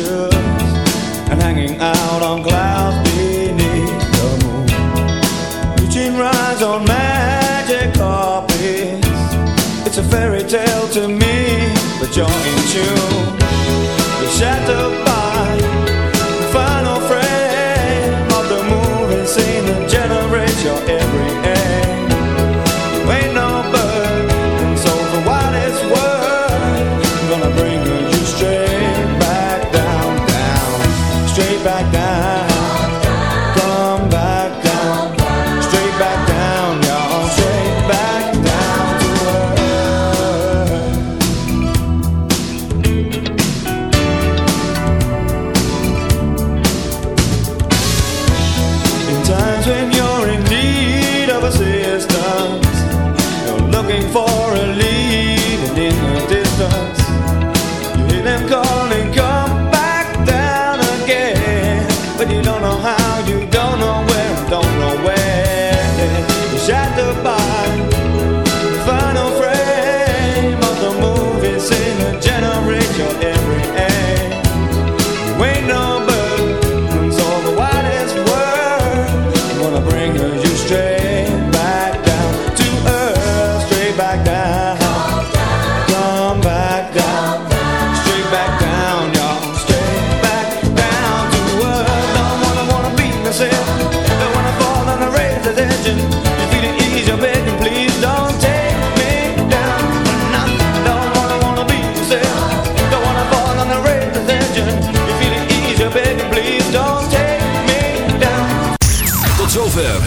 pictures and hanging out on clouds beneath the moon. Reaching rides on magic carpets. It's a fairy tale to me, but you're in tune.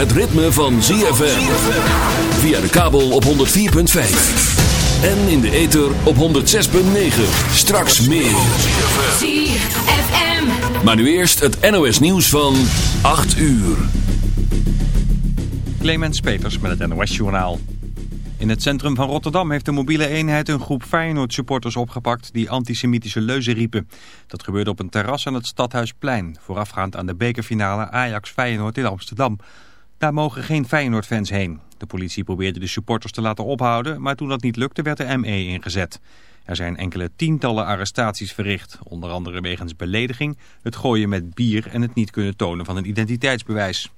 Het ritme van ZFM. Via de kabel op 104.5. En in de ether op 106.9. Straks meer. ZFM. Maar nu eerst het NOS nieuws van 8 uur. Clemens Peters met het NOS-journaal. In het centrum van Rotterdam heeft de mobiele eenheid een groep Feyenoord-supporters opgepakt die antisemitische leuzen riepen. Dat gebeurde op een terras aan het Stadhuisplein, voorafgaand aan de bekerfinale Ajax-Feyenoord in Amsterdam. Daar mogen geen Feyenoord-fans heen. De politie probeerde de supporters te laten ophouden, maar toen dat niet lukte werd de ME ingezet. Er zijn enkele tientallen arrestaties verricht, onder andere wegens belediging, het gooien met bier en het niet kunnen tonen van een identiteitsbewijs.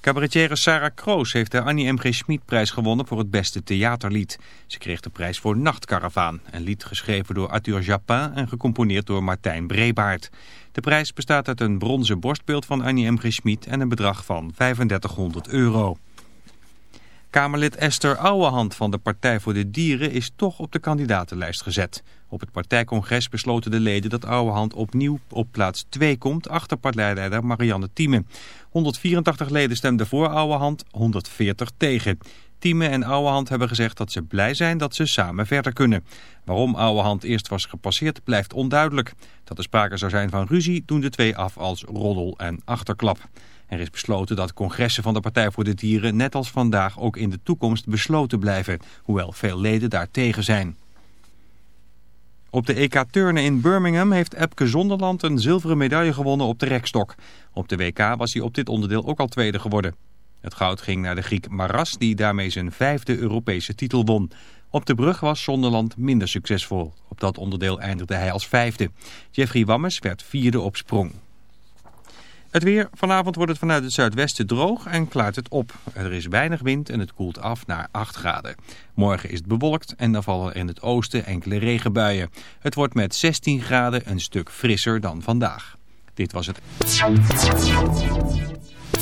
Cabaretière Sarah Kroos heeft de Annie M.G. Schmid-prijs gewonnen voor het beste theaterlied. Ze kreeg de prijs voor Nachtkaravaan, een lied geschreven door Arthur Japin en gecomponeerd door Martijn Brebaert. De prijs bestaat uit een bronzen borstbeeld van Annie M.G. Schmid en een bedrag van 3500 euro. Kamerlid Esther Ouwehand van de Partij voor de Dieren is toch op de kandidatenlijst gezet. Op het partijcongres besloten de leden dat Ouwehand opnieuw op plaats 2 komt achter partijleider Marianne Thieme. 184 leden stemden voor Ouwehand, 140 tegen. Thieme en Ouwehand hebben gezegd dat ze blij zijn dat ze samen verder kunnen. Waarom Ouwehand eerst was gepasseerd blijft onduidelijk. Dat er sprake zou zijn van ruzie doen de twee af als roddel en achterklap. Er is besloten dat congressen van de Partij voor de Dieren net als vandaag ook in de toekomst besloten blijven, hoewel veel leden daar tegen zijn. Op de EK Turnen in Birmingham heeft Epke Zonderland een zilveren medaille gewonnen op de rekstok. Op de WK was hij op dit onderdeel ook al tweede geworden. Het goud ging naar de Griek Maras die daarmee zijn vijfde Europese titel won. Op de brug was Zonderland minder succesvol. Op dat onderdeel eindigde hij als vijfde. Jeffrey Wammes werd vierde op sprong. Het weer. Vanavond wordt het vanuit het zuidwesten droog en klaart het op. Er is weinig wind en het koelt af naar 8 graden. Morgen is het bewolkt en dan vallen in het oosten enkele regenbuien. Het wordt met 16 graden een stuk frisser dan vandaag. Dit was het.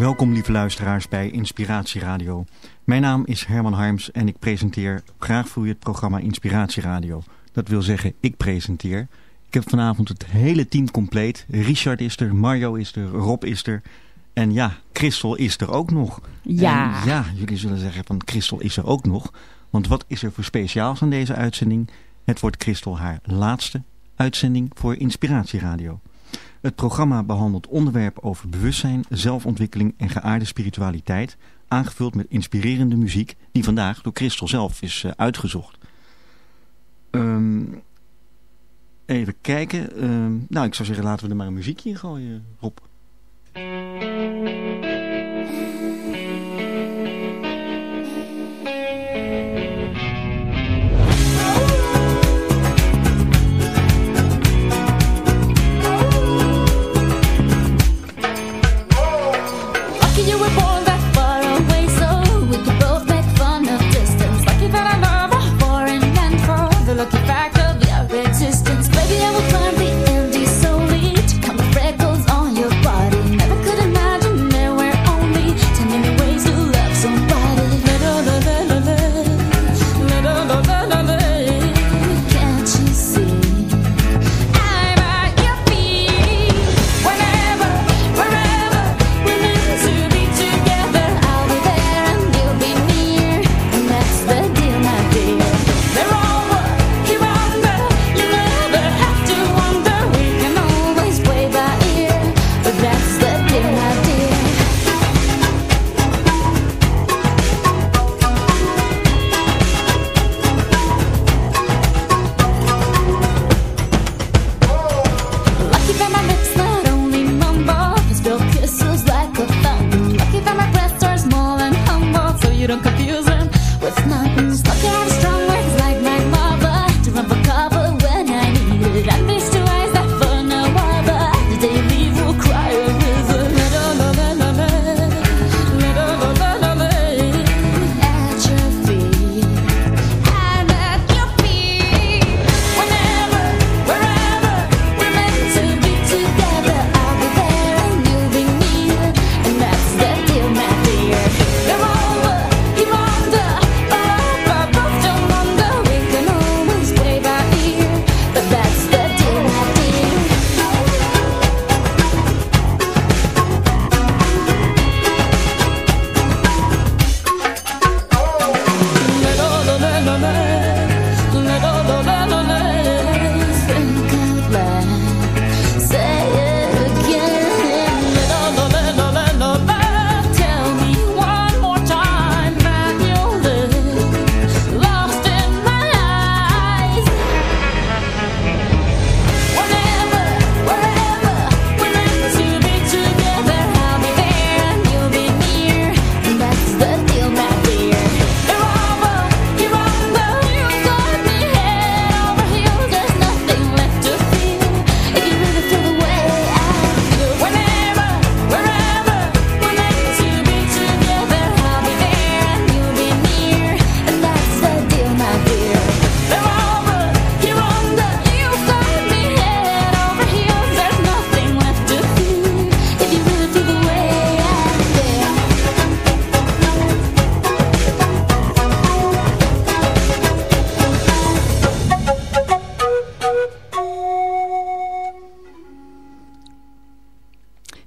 Welkom lieve luisteraars bij Inspiratie Radio. Mijn naam is Herman Harms en ik presenteer graag voor u het programma Inspiratie Radio. Dat wil zeggen, ik presenteer. Ik heb vanavond het hele team compleet. Richard is er, Mario is er, Rob is er. En ja, Christel is er ook nog. Ja. En ja, jullie zullen zeggen van Christel is er ook nog. Want wat is er voor speciaals aan deze uitzending? Het wordt Christel haar laatste uitzending voor Inspiratie Radio. Het programma behandelt onderwerpen over bewustzijn, zelfontwikkeling en geaarde spiritualiteit, aangevuld met inspirerende muziek die vandaag door Christel zelf is uh, uitgezocht. Um, even kijken. Um, nou, ik zou zeggen laten we er maar een muziekje in gooien, Rob.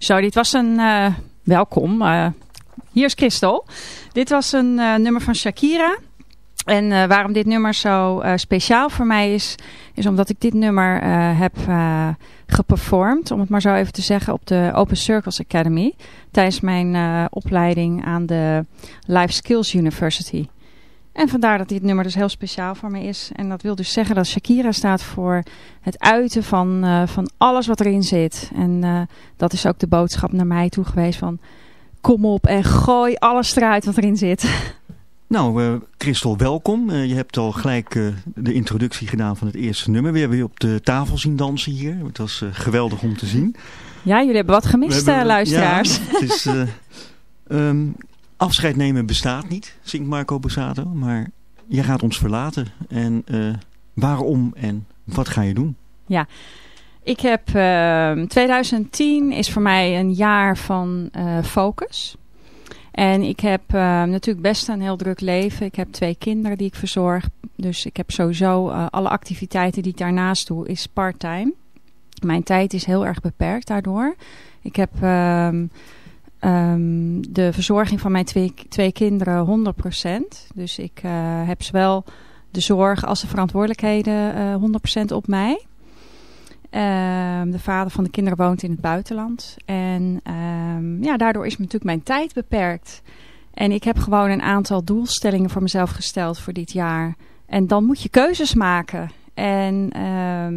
Zo, dit was een... Uh, welkom. Uh, hier is Christel. Dit was een uh, nummer van Shakira. En waarom dit nummer zo speciaal voor mij is... is omdat ik dit nummer heb geperformed... om het maar zo even te zeggen... op de Open Circles Academy... tijdens mijn opleiding aan de Life Skills University... En vandaar dat dit nummer dus heel speciaal voor me is. En dat wil dus zeggen dat Shakira staat voor het uiten van, uh, van alles wat erin zit. En uh, dat is ook de boodschap naar mij toe geweest van... Kom op en gooi alles eruit wat erin zit. Nou, uh, Christel, welkom. Uh, je hebt al gelijk uh, de introductie gedaan van het eerste nummer. We hebben je op de tafel zien dansen hier. Het was geweldig om te zien. Ja, jullie hebben wat gemist, hebben, luisteraars. Ja, het is, um, afscheid nemen bestaat niet, zingt Marco Borsato. Maar je gaat ons verlaten. En waarom en wat ga je doen? Ja, ik heb... 2010 is voor mij een jaar van focus... En ik heb uh, natuurlijk best een heel druk leven. Ik heb twee kinderen die ik verzorg. Dus ik heb sowieso uh, alle activiteiten die ik daarnaast doe is part-time. Mijn tijd is heel erg beperkt daardoor. Ik heb uh, de verzorging van mijn twee, twee kinderen 100%. Dus ik uh, heb zowel de zorg als de verantwoordelijkheden 100% op mij. Um, de vader van de kinderen woont in het buitenland. En um, ja, daardoor is natuurlijk mijn tijd beperkt. En ik heb gewoon een aantal doelstellingen voor mezelf gesteld voor dit jaar. En dan moet je keuzes maken. En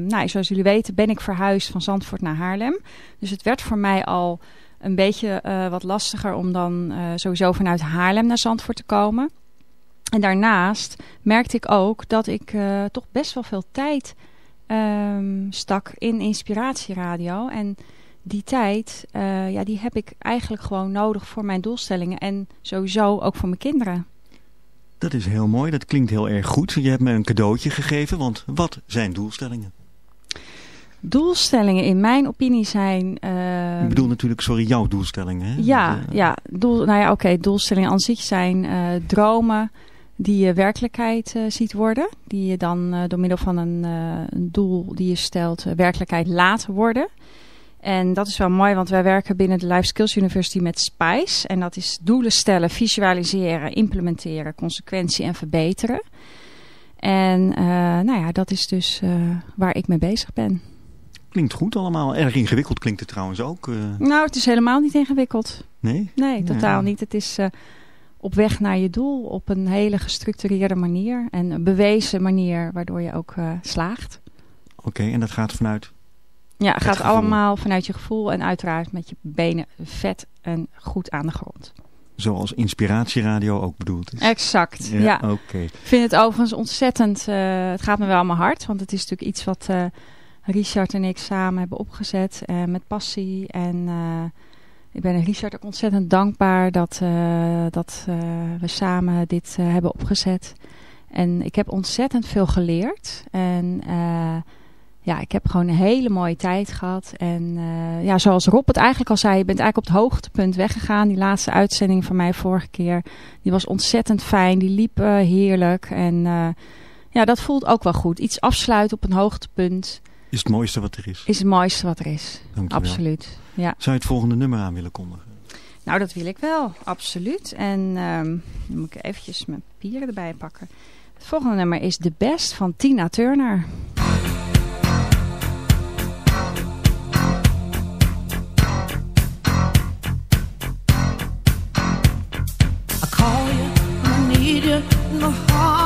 nou, zoals jullie weten ben ik verhuisd van Zandvoort naar Haarlem. Dus het werd voor mij al een beetje uh, wat lastiger om dan uh, sowieso vanuit Haarlem naar Zandvoort te komen. En daarnaast merkte ik ook dat ik uh, toch best wel veel tijd um, stak in inspiratieradio. En die tijd, ja, die heb ik eigenlijk gewoon nodig voor mijn doelstellingen. En sowieso ook voor mijn kinderen. Dat is heel mooi, dat klinkt heel erg goed. Je hebt me een cadeautje gegeven, want wat zijn doelstellingen? Doelstellingen in mijn opinie zijn... Uh, ik bedoel natuurlijk, sorry, jouw doelstellingen. Hè? Ja, ja, doel, nou ja, oké, doelstellingen aan zich zijn uh, dromen, die je werkelijkheid uh, ziet worden. Die je dan uh, door middel van een, een, doel die je stelt werkelijkheid laat worden. En dat is wel mooi, want wij werken binnen de Life Skills University met SPICE. En dat is doelen stellen, visualiseren, implementeren, consequentie en verbeteren. En nou ja, dat is dus waar ik mee bezig ben. Klinkt goed allemaal. Erg ingewikkeld klinkt het trouwens ook. Nou, het is helemaal niet ingewikkeld. Nee? Nee, totaal nee. niet. Het is op weg naar je doel op een hele gestructureerde manier. En een bewezen manier waardoor je ook uh, slaagt. Oké, okay, en dat gaat vanuit? Ja, het gaat gevoel. allemaal vanuit je gevoel en uiteraard met je benen vet en goed aan de grond. Zoals inspiratieradio ook bedoeld is. Exact, ja. ja. Oké. Okay. Ik vind het overigens ontzettend, uh, het gaat me wel aan mijn hart. Want het is natuurlijk iets wat uh, Richard en ik samen hebben opgezet. met passie en ik ben Richard ook ontzettend dankbaar dat, uh, dat we samen dit hebben opgezet. En ik heb ontzettend veel geleerd. En ja, ik heb gewoon een hele mooie tijd gehad. En ja, zoals Rob het eigenlijk al zei, je bent eigenlijk op het hoogtepunt weggegaan. Die laatste uitzending van mij vorige keer, die was ontzettend fijn. Die liep heerlijk. En ja, dat voelt ook wel goed. Iets afsluiten op een hoogtepunt. Is het mooiste wat er is. Is het mooiste wat er is. Dankjewel. Absoluut. Ja. Zou je het volgende nummer aan willen kondigen? Nou, dat wil ik wel. Absoluut. En um, dan moet ik eventjes mijn papieren erbij pakken. Het volgende nummer is The Best van Tina Turner. I call you, I need you, my heart's on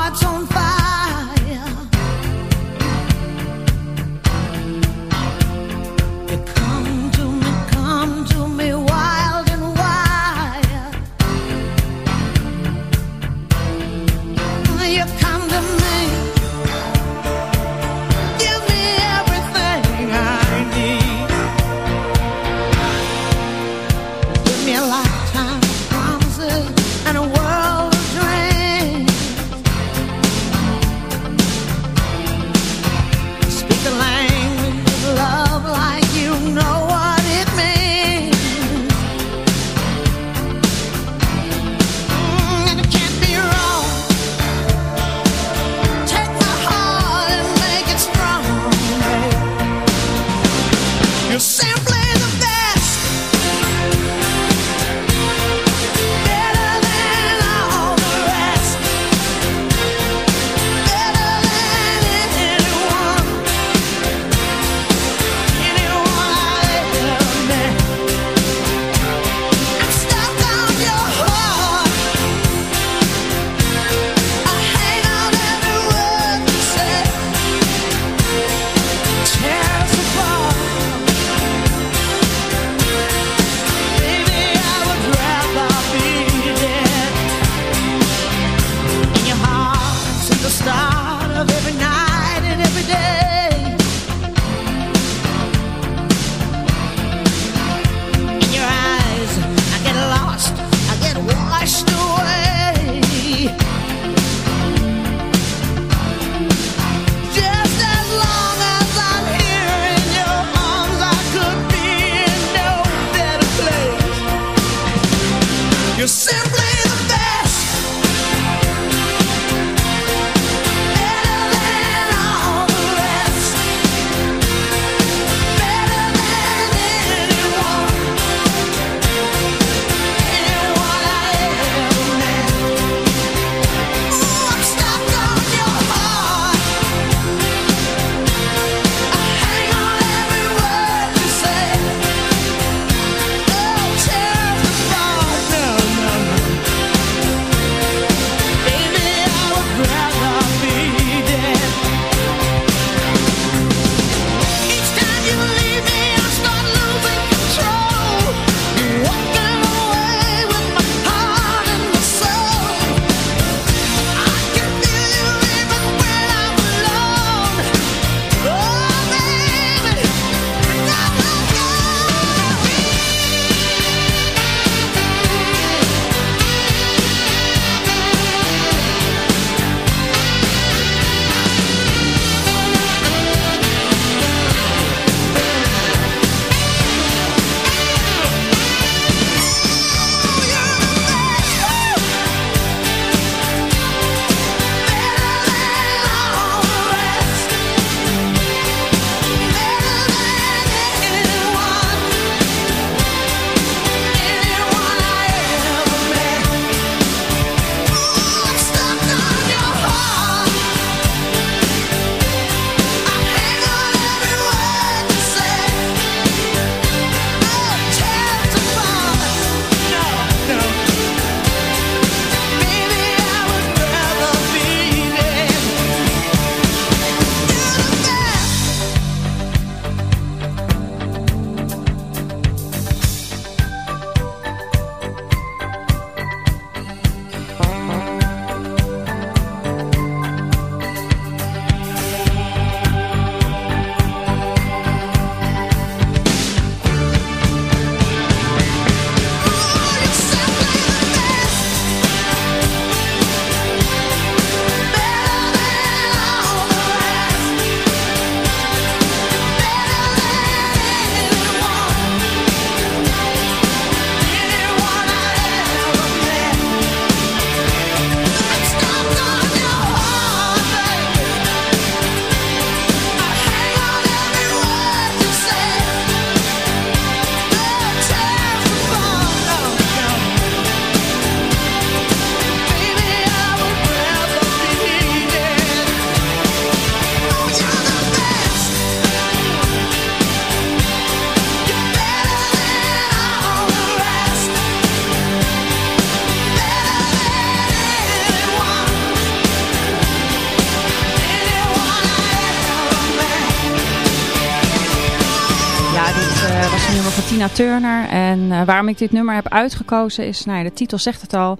een nummer van Tina Turner. En eh, waarom ik dit nummer heb uitgekozen is, nou ja, de titel zegt het al,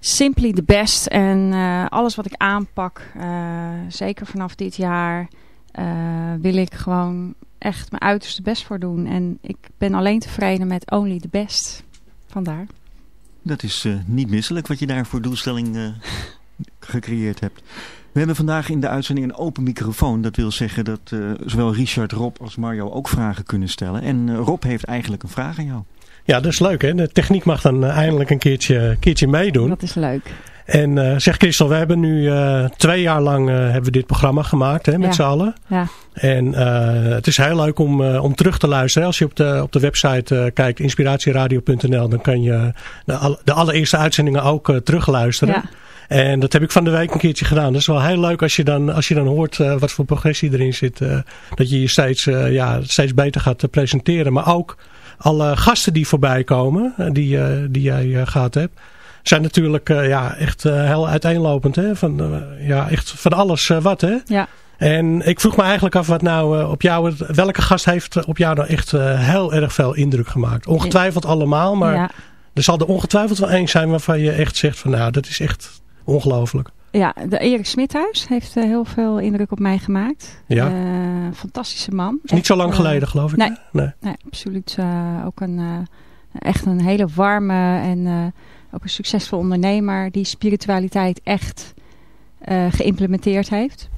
Simply the Best. En eh, alles wat ik aanpak, eh, zeker vanaf dit jaar, wil ik gewoon echt mijn uiterste best voor doen. En ik ben alleen tevreden met Only the Best. Vandaar. Dat is niet misselijk wat je daar voor doelstelling gecreëerd hebt. We hebben vandaag in de uitzending een open microfoon. Dat wil zeggen dat eh, zowel Richard, Rob als Mario ook vragen kunnen stellen. En eh, Rob heeft eigenlijk een vraag aan jou. Ja, dat is leuk hè. De techniek mag dan eh, eindelijk een keertje, keertje meedoen. Dat is leuk. En eh, zeg Christel, we hebben nu eh, twee jaar lang eh, hebben we dit programma gemaakt hè, met Ja. z'n allen. Ja. En eh, het is heel leuk om, eh, om terug te luisteren. Als je op de, op de website eh, kijkt, inspiratieradio.nl, dan kan je de, de allereerste uitzendingen ook terugluisteren. Ja. En dat heb ik van de week een keertje gedaan. Dat is wel heel leuk als je dan, als je dan hoort eh, wat voor progressie erin zit. eh, dat je je steeds, eh, ja, steeds beter gaat presenteren. Maar ook alle gasten die voorbij komen, die, die jij eh, gehad hebt. Zijn natuurlijk ja, echt heel uiteenlopend. Hè? Van, ja, echt van alles wat. Hè? Ja. En ik vroeg me eigenlijk af wat nou op jou, welke gast heeft op jou nou echt heel erg veel indruk gemaakt? Ongetwijfeld allemaal, maar ja. er zal er ongetwijfeld wel één zijn waarvan je echt zegt van nou, dat is echt ongelooflijk. Ja, de Erik Smithuis heeft eh, heel veel indruk op mij gemaakt. Ja. Eh, fantastische man. is niet zo lang Echt, geleden, geloof ik. nee. nee. Nee, absoluut. eh, ook een, eh, echt een hele warme en eh, ook een succesvol ondernemer die spiritualiteit echt eh, geïmplementeerd heeft.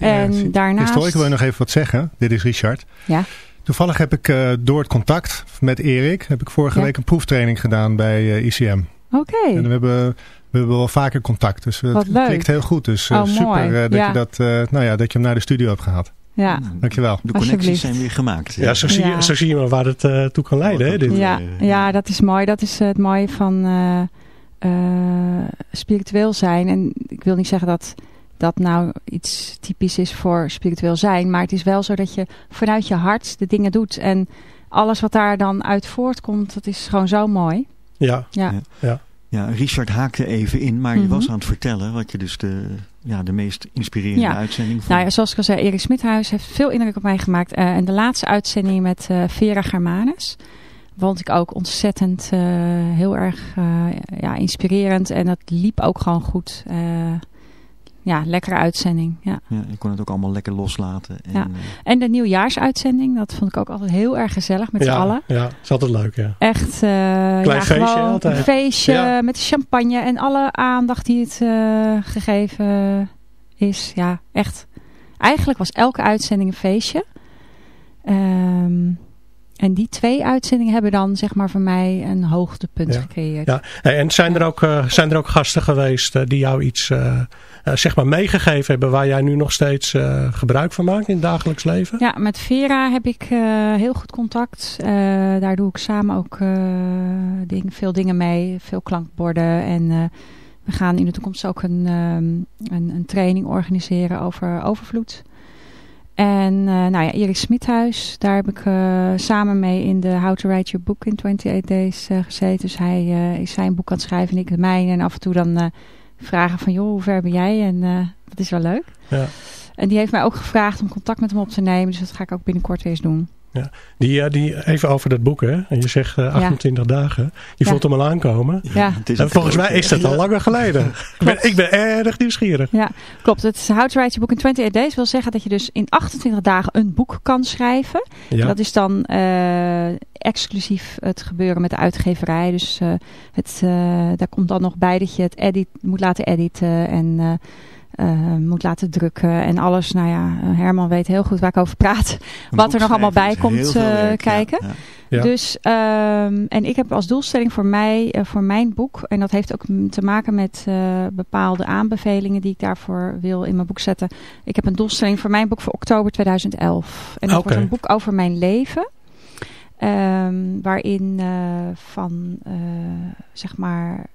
En Ja, daarnaast... Christel, ik wil nog even wat zeggen. Dit is Richard. Ja. Toevallig heb ik eh, door het contact met Erik, heb ik vorige Ja. week een proeftraining gedaan bij eh, ICM. Oké. En we hebben, we hebben wel vaker contact, dus het klikt heel goed. Dus eh, Oh, super eh, dat, Ja. je dat, eh, nou ja, dat je hem naar de studio hebt gehaald. Ja. Dankjewel. De connecties zijn weer gemaakt. Ja, zo zie, Ja. Je, zo zie je maar waar het eh, toe kan leiden. Hè, dit. Ja, ja, dat is mooi. Dat is het mooie van eh, eh, spiritueel zijn. En ik wil niet zeggen dat dat nou iets typisch is voor spiritueel zijn. Maar het is wel zo dat je vanuit je hart de dingen doet. En alles wat daar dan uit voortkomt, dat is gewoon zo mooi. Ja. Ja, Ja. Ja, Richard haakte even in, maar je Mhm. was aan het vertellen wat je dus de, ja, de meest inspirerende Ja. uitzending vond. nou ja, zoals ik al zei, Erik Smithuis heeft veel indruk op mij gemaakt. Eh, en de laatste uitzending met eh, Vera Germanes vond ik ook ontzettend eh, heel erg eh, ja, inspirerend. En dat liep ook gewoon goed. Ja, lekkere uitzending. Ja. Ja, je kon het ook allemaal lekker loslaten. En, Ja. eh, En de nieuwjaarsuitzending, dat vond ik ook altijd heel erg gezellig met ja, z'n allen. Ja, is altijd leuk, ja. Echt eh ja, feestje gewoon altijd. een feestje Ja. met champagne en alle aandacht die het eh, gegeven is. Ja, echt. Eigenlijk was elke uitzending een feestje. Ehm, en die twee uitzendingen hebben dan zeg maar voor mij een hoogtepunt Ja. gecreëerd. Ja. En zijn er, ook, eh, zijn er ook gasten geweest eh, die jou iets eh, zeg maar meegegeven hebben waar jij nu nog steeds gebruik van maakt in het dagelijks leven? Ja, met Vera heb ik heel goed contact. Daar doe ik samen ook ding, veel dingen mee. Veel klankborden. En we gaan in de toekomst ook een, ehm, een, een training organiseren over overvloed. En eh, nou ja, Erik Smithuis, daar heb ik eh, samen mee in de How to Write Your Book in 28 Days eh, gezeten. Dus hij is zijn boek aan het schrijven en ik het mijne. En af en toe dan vragen van, joh, hoe ver ben jij? En dat is wel leuk. Ja. En die heeft mij ook gevraagd om contact met hem op te nemen. Dus dat ga ik ook binnenkort eens doen. Die, eh, die, even over dat boek, hè. En je zegt eh, 28 dagen. Je Ja. voelt hem al aankomen. Ja, het is En volgens mij is dat al langer geleden. ik, ben, ik ben erg nieuwsgierig. klopt. Het How to Write Your Book in 28 Days wil zeggen dat je dus in 28 dagen een boek kan schrijven. Ja. Dat is dan eh, exclusief het gebeuren met de uitgeverij. Dus eh, het, eh, daar komt dan nog bij dat je het edit, moet laten editen en eh, eh, moet laten drukken en alles. Nou ja, Herman weet heel goed waar ik over praat. Een wat er nog allemaal bij komt, eh, werk, kijken. ja. Ja. Dus, ehm, en ik heb als doelstelling voor mij, eh, voor mijn boek, en dat heeft ook te maken met eh, bepaalde aanbevelingen die ik daarvoor wil in mijn boek zetten. Ik heb een doelstelling voor mijn boek voor oktober 2011. En dat wordt een boek over mijn leven. ehm, waarin eh, van, eh, zeg maar,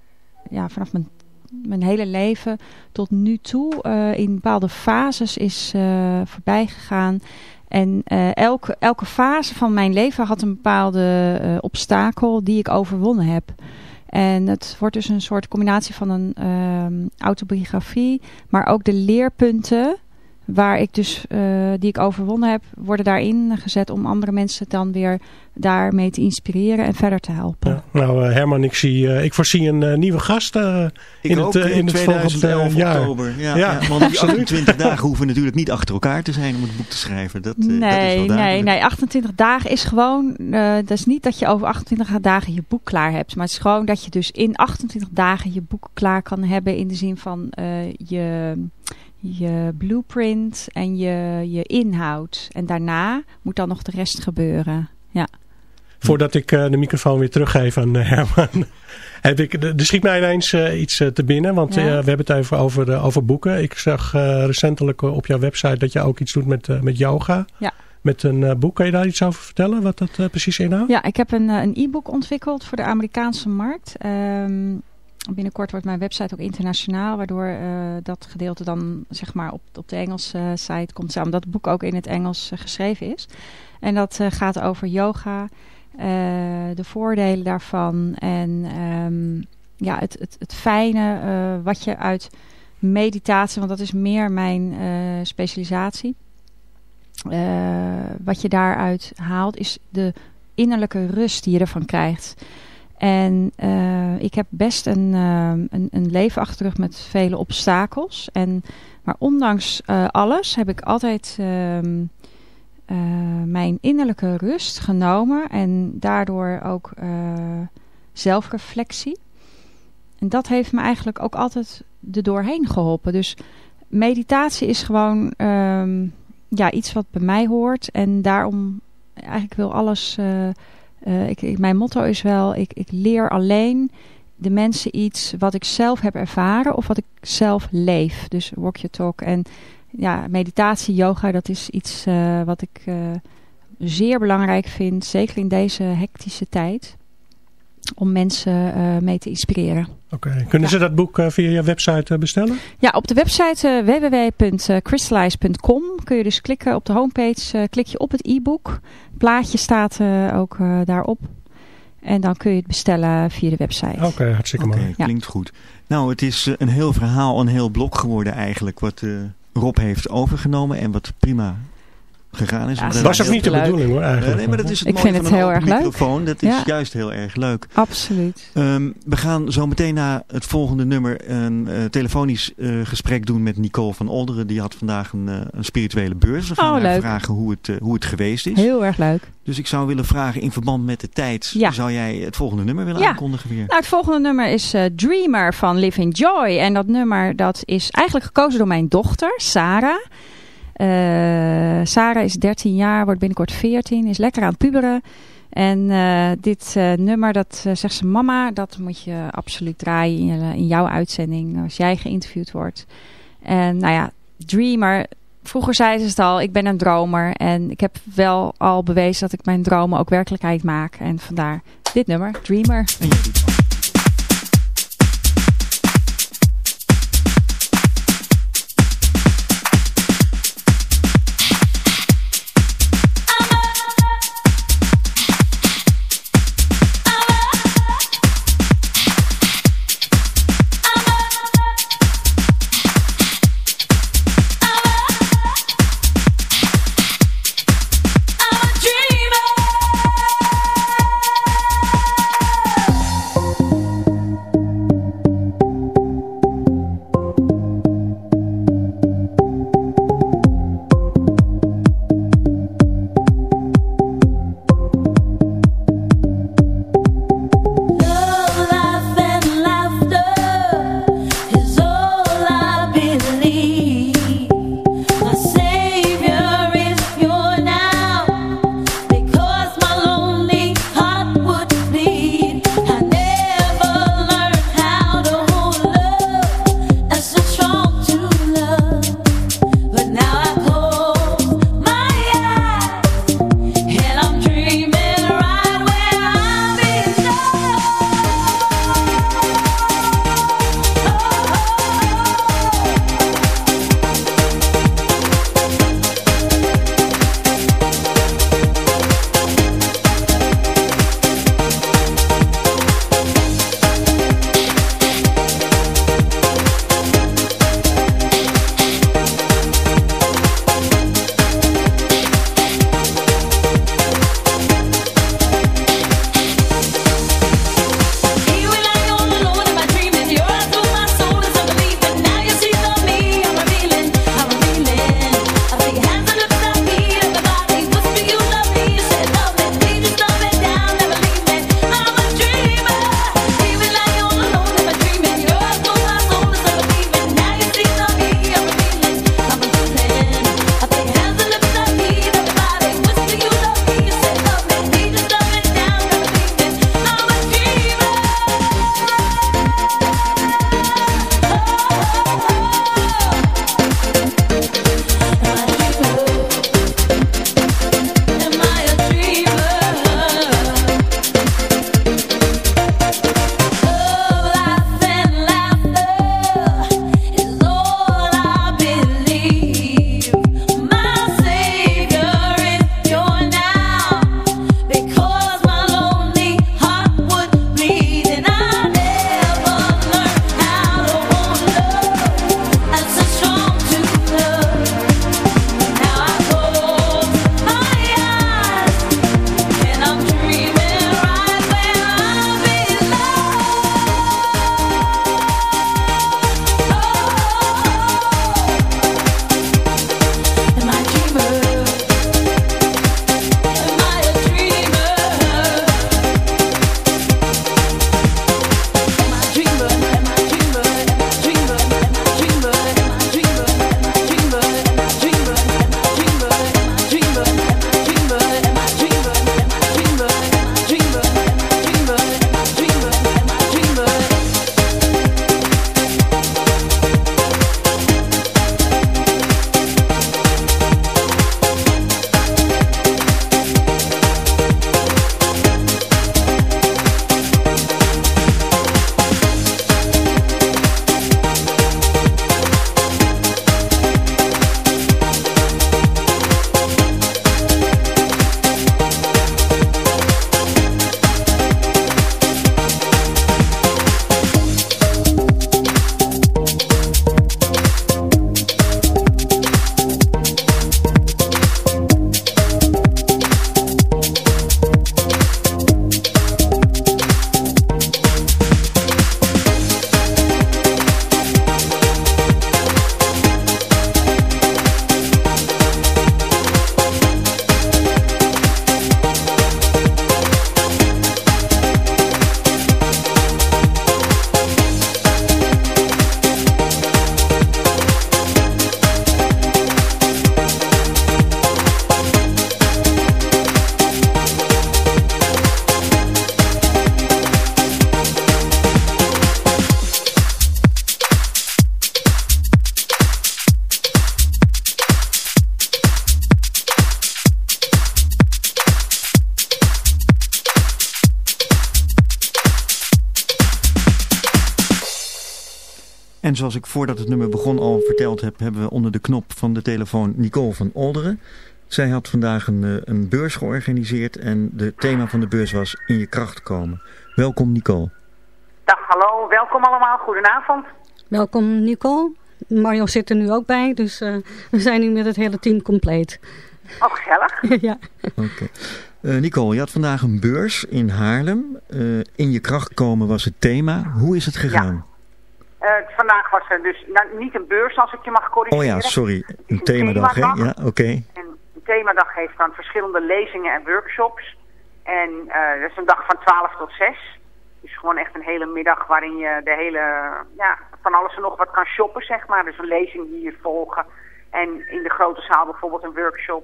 ja, vanaf mijn, mijn hele leven tot nu toe eh, in bepaalde fases is eh voorbij gegaan. En eh, elke, elke fase van mijn leven had een bepaalde obstakel die ik overwonnen heb. En het wordt dus een soort combinatie van een ehm, autobiografie, maar ook de leerpunten waar ik dus, eh, die ik overwonnen heb, worden daarin gezet om andere mensen dan weer daarmee te inspireren en verder te helpen. Ja. Nou eh, Herman, ik, zie, eh, ik voorzie een nieuwe gast eh, in het, in in het 2011 volgende jaar. oktober. Ja, Ja, ja, want die absoluut. 28 dagen hoeven natuurlijk niet achter elkaar te zijn om het boek te schrijven. Dat, eh, dat is wel Nee, nee, duidelijk. nee. 28 dagen is gewoon. eh dat is niet dat je over 28 dagen je boek klaar hebt. Maar het is gewoon dat je dus in 28 dagen je boek klaar kan hebben. In de zin van eh, je, je blueprint en je, je inhoud. En daarna moet dan nog de rest gebeuren. Ja. Voordat ik eh, de microfoon weer teruggeef aan eh, Herman. Heb ik, er schiet mij ineens eh, iets te binnen. Want Ja. we hebben het even over, over boeken. Ik zag recentelijk op jouw website dat je ook iets doet met, met yoga. Ja. Met een boek. Kan je daar iets over vertellen? Wat dat precies inhoudt? Ja, ik heb een, een e-book ontwikkeld voor de Amerikaanse markt. Ehm, binnenkort wordt mijn website ook internationaal, waardoor eh, dat gedeelte dan zeg maar op, op de Engelse eh, site komt samen. Dat het boek ook in het Engels eh, geschreven is. En dat gaat over yoga, de voordelen daarvan en ehm, ja, het, het, het fijne wat je uit meditatie, want dat is meer mijn specialisatie. Wat je daaruit haalt is de innerlijke rust die je ervan krijgt. En eh, ik heb best een, eh, een, een leven achter met vele obstakels. En, maar ondanks eh, alles heb ik altijd ehm, eh, mijn innerlijke rust genomen. En daardoor ook zelfreflectie. En dat heeft me eigenlijk ook altijd er doorheen geholpen. Dus meditatie is gewoon ehm, ja, iets wat bij mij hoort. En daarom eigenlijk wil alles... eh, ik- mijn motto is wel, ik, ik leer alleen de mensen iets wat ik zelf heb ervaren of wat ik zelf leef. Dus walk your talk. En ja, meditatie, yoga, dat is iets eh, wat ik eh, zeer belangrijk vind. Zeker in deze hectische tijd. Om mensen eh, mee te inspireren. Oké. Kunnen ze dat boek eh, via je website eh, bestellen? Ja, op de website www.crystallize.com kun je dus klikken op de homepage. klik je op het e-book. Het plaatje staat eh, ook eh, daarop. En dan kun je het bestellen via de website. Oké, hartstikke mooi. klinkt goed. Nou, het is een heel verhaal, een heel blok geworden eigenlijk, wat eh, Rob heeft overgenomen en wat prima gegaan is. Ja, dat was ook niet de leuk. bedoeling hoor eigenlijk. Nee, maar dat is het Ik mooie vind van het heel erg leuk. microfoon. Dat is Ja. juist heel erg leuk. Absoluut. Ehm, we gaan zo meteen na het volgende nummer een eh, telefonisch eh, gesprek doen met Nicole van Olderen. Die had vandaag een, eh, een spirituele beurs. We gaan Oh, haar leuk. vragen hoe het, hoe het geweest is. Heel erg leuk. Dus ik zou willen vragen in verband met de tijd. Ja. Zou jij het volgende nummer willen Ja. aankondigen weer? Nou, het volgende nummer is eh, Dreamer van Living Joy. En dat nummer dat is eigenlijk gekozen door mijn dochter, Sarah. Eh, Sarah is 13 jaar, wordt binnenkort 14, is lekker aan het puberen. En eh, dit eh, nummer, dat zegt ze, mama, dat moet je absoluut draaien in, in jouw uitzending als jij geïnterviewd wordt. En nou ja, Dreamer, vroeger zei ze het al, ik ben een dromer. En ik heb wel al bewezen dat ik mijn dromen ook werkelijkheid maak. En vandaar dit nummer, dreamer. Zoals ik voordat het nummer begon al verteld heb, hebben we onder de knop van de telefoon Nicole van Olderen. Zij had vandaag een, eh, een beurs georganiseerd en het thema van de beurs was in je kracht komen. Welkom Nicole. Dag, hallo. Welkom allemaal. Goedenavond. Welkom Nicole. Mario zit er nu ook bij, dus eh, we zijn nu met het hele team compleet. Oh, gezellig. ja. Oké. Eh, Nicole, je had vandaag een beurs in Haarlem. Eh, in je kracht komen was het thema. Hoe is het gegaan? Eh, vandaag was er dus nou, niet een beurs, als ik je mag corrigeren. Oh ja, sorry. Een themadag, hè? Ja, oké. En een themadag heeft dan verschillende lezingen en workshops. En eh, dat is een dag van 12 tot 6. Dus gewoon echt een hele middag waarin je de hele, ja, van alles en nog wat kan shoppen, zeg maar. Dus een lezing hier volgen. En in de grote zaal bijvoorbeeld een workshop.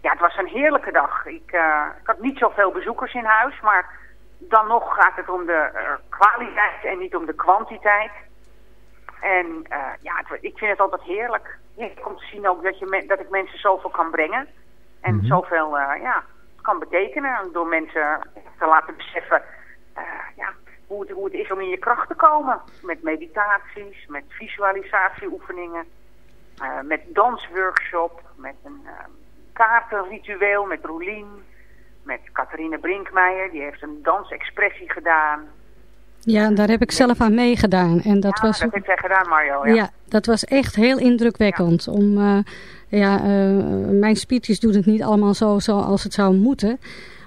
Ja, het was een heerlijke dag. Ik, eh, ik had niet zoveel bezoekers in huis, maar dan nog gaat het om de kwaliteit en niet om de kwantiteit. En eh, ja, ik vind het altijd heerlijk. Heerlijk om te zien ook dat, je dat ik mensen zoveel kan brengen. En Mhm. zoveel eh, ja, kan betekenen door mensen te laten beseffen eh, ja, hoe, het, hoe het is om in je kracht te komen. Met meditaties, met visualisatieoefeningen, met dansworkshop, met een eh, kaartenritueel met Roelien, met Catharine Brinkmeijer. Die heeft een dansexpressie gedaan. Ja, daar heb ik zelf aan meegedaan. En dat ja, was, dat heeft zij gedaan, Mario. Ja. ja, dat was echt heel indrukwekkend. Om, eh, ja, eh, mijn speeches doen het niet allemaal zo zoals het zou moeten.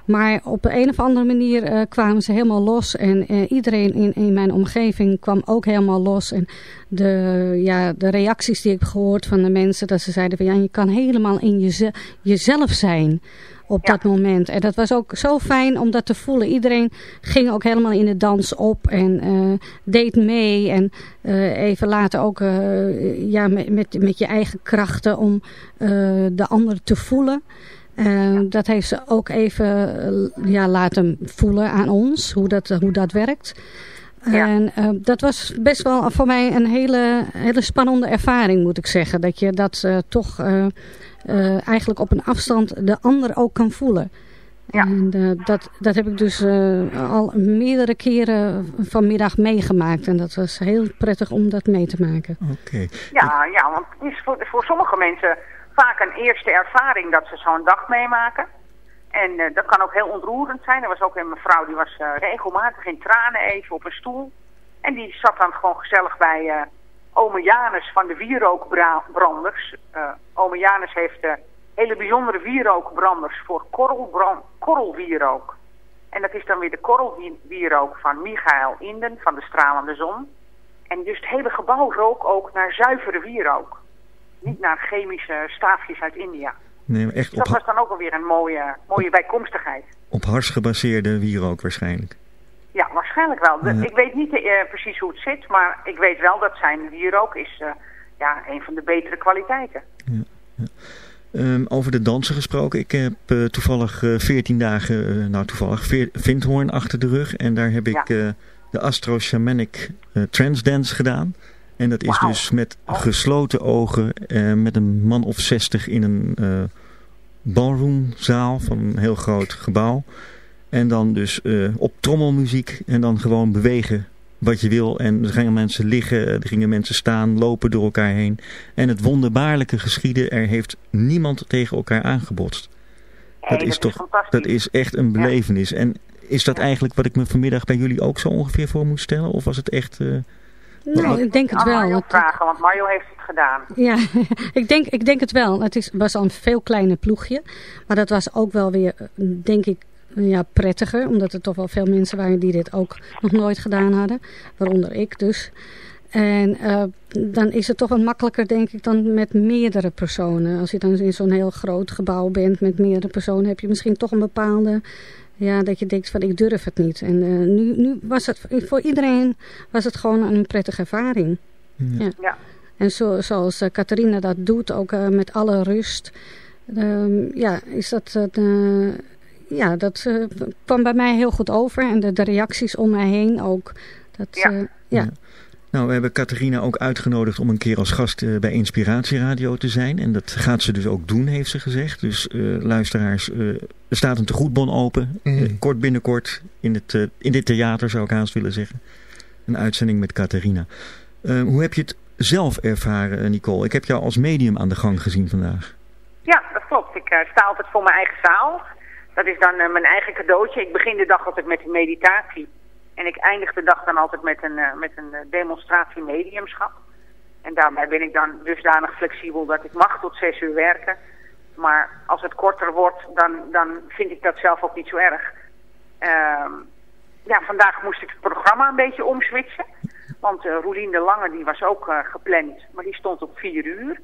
Maar op een of andere manier eh, kwamen ze helemaal los. En iedereen in, in mijn omgeving kwam ook helemaal los. En de, ja, de reacties die ik heb gehoord van de mensen. Dat ze zeiden van ja, je kan helemaal in jeze jezelf zijn op dat moment. En dat was ook zo fijn om dat te voelen. Iedereen ging ook helemaal in de dans op en eh, deed mee. En eh, even later ook eh, ja, met, met, met je eigen krachten om de ander te voelen. Dat heeft ze ook even ja, laten voelen aan ons, hoe dat, hoe dat werkt. En dat was best wel voor mij een hele, hele spannende ervaring, moet ik zeggen. Dat je dat toch eh, eigenlijk op een afstand de ander ook kan voelen. En eh, dat, dat heb ik dus eh, al meerdere keren vanmiddag meegemaakt. En dat was heel prettig om dat mee te maken. Oké. Ja, ja, want het is voor, voor sommige mensen vaak een eerste ervaring dat ze zo'n dag meemaken. En eh, dat kan ook heel ontroerend zijn. Er was ook een mevrouw die was eh, regelmatig in tranen even op een stoel. En die zat dan gewoon gezellig bij eh ome Janus van de wierookbranders. Eh ome Janus heeft eh, hele bijzondere wierookbranders voor korrelwierook. En dat is dan weer de korrelwierook van Michael Inden van de Stralende Zon. En dus het hele gebouw rook ook naar zuivere wierook. Niet naar chemische staafjes uit India. Nee, maar echt Dus dat op, was dan ook alweer een mooie, mooie bijkomstigheid. op hars gebaseerde wierook waarschijnlijk. Ja, waarschijnlijk wel. De- Ja. Ik weet niet eh, precies hoe het zit, maar ik weet wel dat zijn wierook is eh, ja, een van de betere kwaliteiten. Ehm, over de dansen gesproken. Ik heb eh, toevallig eh, 14 dagen, nou toevallig, Vindhoorn achter de rug. En daar heb ik de Astro Shamanic Trance Dance gedaan. En dat is dus met gesloten ogen, met een man of 60 in een ballroomzaal van een heel groot gebouw. En dan dus eh, op trommelmuziek en dan gewoon bewegen wat je wil. En er gingen mensen liggen, er gingen mensen staan, lopen door elkaar heen. En het wonderbaarlijke geschieden, er heeft niemand tegen elkaar aangebotst. Hey, dat dat is toch, dat is echt een belevenis. En is dat eigenlijk wat ik me vanmiddag bij jullie ook zo ongeveer voor moest stellen? Of was het echt... eh, Nou, ik denk het wel. Mario vragen, want Mario heeft het gedaan. Ja, ik denk, ik denk het wel. Het is, was al een veel kleiner ploegje. Maar dat was ook wel weer, eh, denk ik, ja, prettiger. Omdat er toch wel veel mensen waren die dit ook nog nooit gedaan hadden. Waaronder ik dus. En eh, dan is het toch wat makkelijker, denk ik, dan met meerdere personen. Als je dan in zo'n heel groot gebouw bent met meerdere personen, heb je misschien toch een bepaalde... Ja, dat je denkt van ik durf het niet. En eh, nu, nu was het voor iedereen was het gewoon een prettige ervaring. Ja. Ja. En zo, zoals eh, Catharina dat doet, ook eh, met alle rust. ehm, ja, is dat... eh, ja, dat eh, kwam bij mij heel goed over. En de, de reacties om mij heen ook. Dat, Ja. eh, ja. Nou, we hebben Catharina ook uitgenodigd om een keer als gast eh, bij Inspiratieradio te zijn. En dat gaat ze dus ook doen, heeft ze gezegd. Dus eh, luisteraars, eh, er staat een tegoedbon open. Mhm. Kort binnenkort in, het, eh, in dit theater zou ik haast willen zeggen. Een uitzending met Catharina. Eh, hoe heb je het zelf ervaren, Nicole? Ik heb jou als medium aan de gang gezien vandaag. Ja, dat klopt. Ik sta altijd voor mijn eigen zaal. Dat is dan eh, mijn eigen cadeautje. Ik begin de dag altijd met een meditatie. En ik eindig de dag dan altijd met een, eh, met een eh, demonstratie mediumschap. En daarbij ben ik dan dusdanig flexibel dat ik mag tot zes uur werken. Maar als het korter wordt, dan, dan vind ik dat zelf ook niet zo erg. Ehm, ja, vandaag moest ik het programma een beetje omswitchen. Want uh, Roelien de Lange die was ook gepland, maar die stond op vier uur.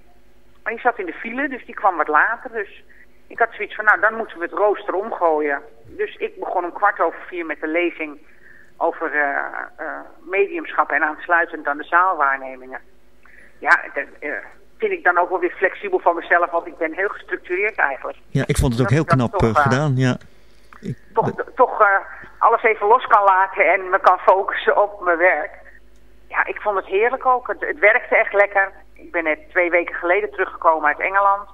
Maar die zat in de file, dus die kwam wat later. Dus ik had zoiets van, nou dan moeten we het rooster omgooien. Dus ik begon om kwart over vier met de lezing over eh, eh, mediumschap en aansluitend aan de zaalwaarnemingen. Ja, dat eh, vind ik dan ook wel weer flexibel van mezelf, want ik ben heel gestructureerd eigenlijk. Ja, ik vond het ook Dat heel knap toch, gedaan. Ja. Ik, toch, toch alles even los kan laten en me kan focussen op mijn werk. Ja, ik vond het heerlijk ook. Het, het werkte echt lekker. Ik ben net twee weken geleden teruggekomen uit Engeland.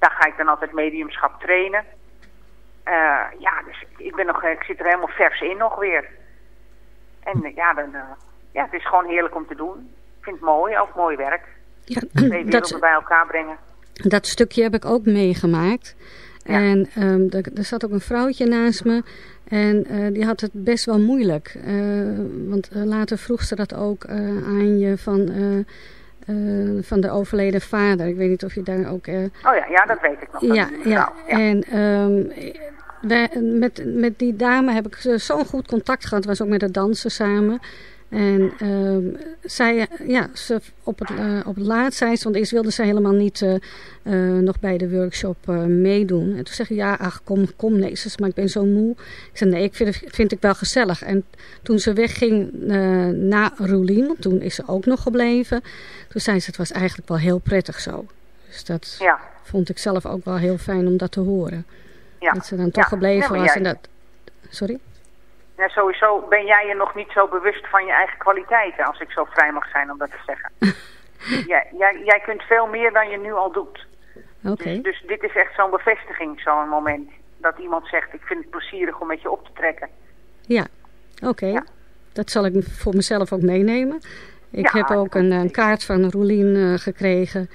Daar ga ik dan altijd mediumschap trainen. Eh, ja, dus ik, ben nog, ik zit er helemaal vers in nog weer. En eh, ja, dan, eh, ja, het is gewoon heerlijk om te doen. Ik vind het mooi, ook mooi werk. Ja, Twee werelden bij elkaar brengen. dat stukje heb ik ook meegemaakt. En ehm, er, er zat ook een vrouwtje naast me. En die had het best wel moeilijk. Want later vroeg ze dat ook aan je van, eh, van de overleden vader. Ik weet niet of je daar ook... eh, Oh ja, ja, dat weet ik nog. Ja, ja. vrouw. En ehm, wij, met, met die dame heb ik zo- zo'n goed contact gehad. was ook met het dansen samen. En ehm, zij, ja, ze, op, het, eh, op het laatst zei ze, want eerst wilde ze helemaal niet eh, eh, nog bij de workshop eh, meedoen. En toen zeg ik, ja, ach, kom, kom, nee. Ze zei, maar ik ben zo moe. Ik zei, nee, ik vind, het- vind ik wel gezellig. En toen ze wegging eh na Roelien, toen is ze ook nog gebleven. Toen zei ze, het was eigenlijk wel heel prettig zo. Dus dat Ja. vond ik zelf ook wel heel fijn om dat te horen. Ja. Dat ze dan toch Ja. gebleven was. En dat... Sorry? Ja, sowieso ben jij je nog niet zo bewust van je eigen kwaliteiten, als ik zo vrij mag zijn om dat te zeggen. jij, jij, jij kunt veel meer dan je nu al doet. Oké. Dus, dus dit is echt zo'n bevestiging, zo'n moment. Dat iemand zegt, ik vind het plezierig om met je op te trekken. Ja, oké. Dat zal ik voor mezelf ook meenemen. Ik Ja, heb ook een, een kaart van Roelien eh, gekregen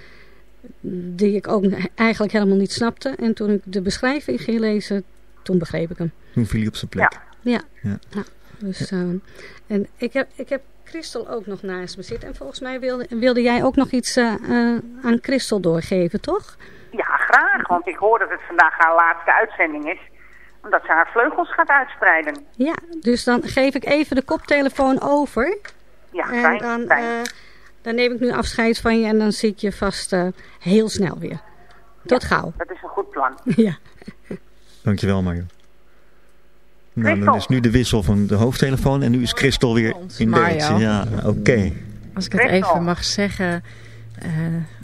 die ik ook eigenlijk helemaal niet snapte. En toen ik de beschrijving ging lezen, toen begreep ik hem. toen viel hij op zijn plek. Ja. Ja. ja. Dus, eh, en ik heb, ik heb Christel ook nog naast me zitten. En volgens mij wilde, wilde jij ook nog iets eh, eh, aan Christel doorgeven, toch? Ja, graag, want ik hoor dat het vandaag haar laatste uitzending is. Omdat ze haar vleugels gaat uitspreiden. Ja, dus dan geef ik even de koptelefoon over. Ja, En fijn, dan, fijn. eh, dan neem ik nu afscheid van je en dan zie ik je vast eh, heel snel weer. Tot gauw. Dat is een goed plan. Ja. Dankjewel Mario. Nou, dan is nu de wissel van de hoofdtelefoon en nu is Christel weer in beeld. Ja, oké. Als ik het even mag zeggen, eh,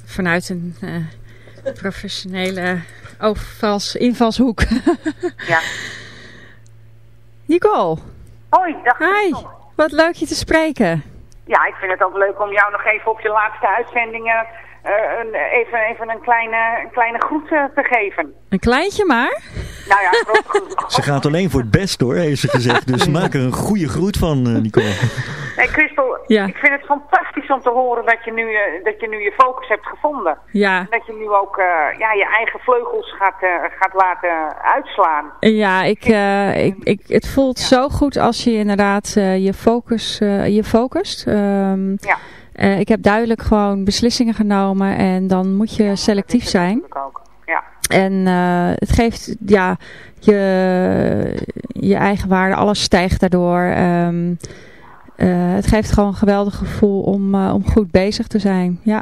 vanuit een eh, professionele overvals, invalshoek. Ja. Nicole, Hoi, dag. hi. Wat leuk je te spreken. Ja, ik vind het ook leuk om jou nog even op je laatste uitzendingen een, even, even een, kleine, een kleine groet eh, te geven. Een kleintje maar. Nou ja, grote groet. Ze gaat alleen voor het best hoor, heeft ze gezegd. Dus maak er een goede groet van, eh, Nicole. Hey Christel, Ja. ik vind het fantastisch om te horen dat je nu, eh, dat je, nu je focus hebt gevonden. Ja. En dat je nu ook eh, ja, je eigen vleugels gaat, eh, gaat laten uitslaan. Ja, ik, eh, ik, ik, het voelt zo goed als je inderdaad eh, je, focus, eh, je focust. Ehm, Ja. Eh, ik heb duidelijk gewoon beslissingen genomen en dan moet je selectief zijn. Ja. En eh, het geeft ja, je, je eigen waarde, alles stijgt daardoor. Ehm, eh, het geeft gewoon een geweldig gevoel om, om goed bezig te zijn. Ja.